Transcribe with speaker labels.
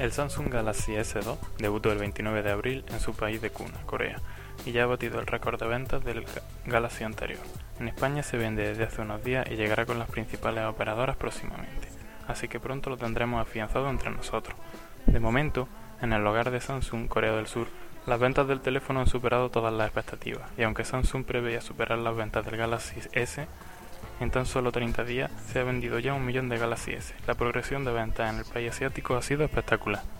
Speaker 1: El Samsung Galaxy S2 debutó el 29 de abril en su país de cuna, Corea, y ya ha batido el récord de ventas del Galaxy anterior. En España se vende desde hace unos días y llegará con las principales operadoras próximamente, así que pronto lo tendremos afianzado entre nosotros. De momento, en el hogar de Samsung Corea del Sur, las ventas del teléfono han superado todas las expectativas, y aunque Samsung preveía superar las ventas del Galaxy S, en tan solo 30 días se ha vendido ya un millón de Galaxy. La progresión de ventas en el país asiático ha sido espectacular.